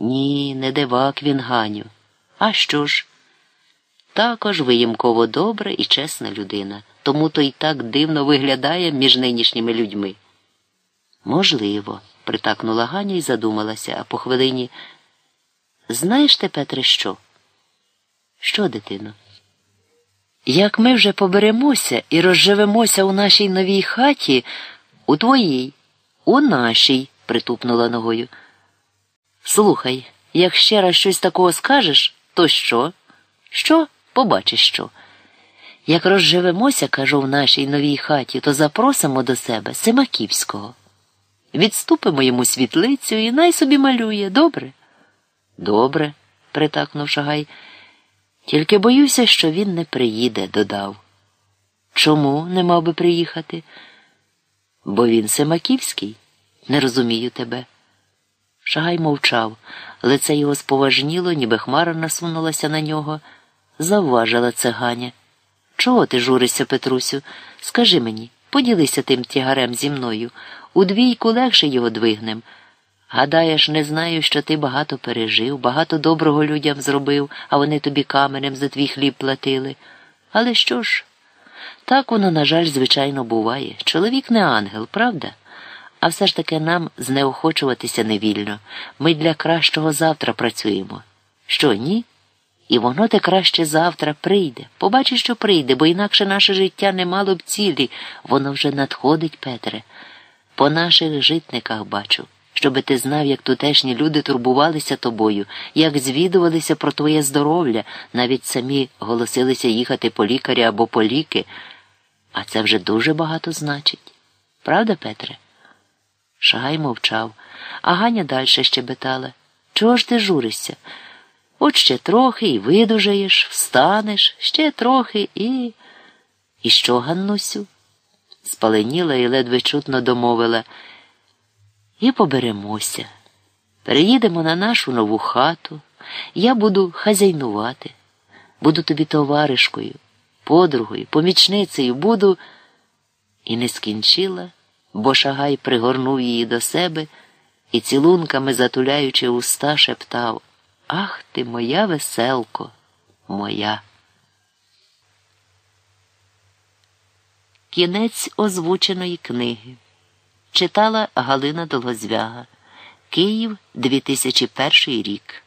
Ні, не дивак він, Ганю. А що ж? Також виємково добра і чесна людина, тому то й так дивно виглядає між нинішніми людьми. Можливо, притакнула Ганя і задумалася, а по хвилині. Знаєш ти, Петре, що? Що, дитино? Як ми вже поберемося і розживемося у нашій новій хаті, у твоїй, у нашій, притупнула ногою. Слухай, як ще раз щось такого скажеш, то що? Що? Побачиш що. Як розживемося, кажу, в нашій новій хаті, то запросимо до себе Семаківського. Відступимо йому світлицю і най собі малює, добре? Добре, притакнув Шагай. Тільки боюся, що він не приїде, додав. Чому не мав би приїхати? Бо він Семаківський. Не розумію тебе. Шагай мовчав, лице його споважніло, ніби хмара насунулася на нього. Завважила це Ганя. Чого ти журишся, Петрусю? Скажи мені, поділися тим тягарем зі мною. У двійку легше його двигнем. Гадаєш, не знаю, що ти багато пережив, багато доброго людям зробив, а вони тобі каменем за твій хліб платили. Але що ж? Так воно, на жаль, звичайно, буває. Чоловік не ангел, правда? А все ж таки нам знеохочуватися невільно. Ми для кращого завтра працюємо. Що, ні? І воно те краще завтра прийде. Побачиш, що прийде, бо інакше наше життя не мало б цілі. Воно вже надходить, Петре. По наших житниках бачу, щоби ти знав, як тутешні люди турбувалися тобою, як звідувалися про твоє здоров'я, навіть самі голосилися їхати по лікарі або по ліки. А це вже дуже багато значить. Правда, Петре? Шагай мовчав, а Ганя далі щебетала. Чого ж ти журишся? От ще трохи і видужаєш, встанеш, ще трохи і. І що, Ганнусю? Спаленіла і ледве чутно домовила. І поберемося. Переїдемо на нашу нову хату. Я буду хазяйнувати, буду тобі товаришкою, подругою, помічницею, буду. І не скінчила, бо шагай пригорнув її до себе і цілунками затуляючи уста, шептав Ах ти, моя веселко, моя. Кінець озвученої книги читала Галина Долгозвяга Київ 2001 рік.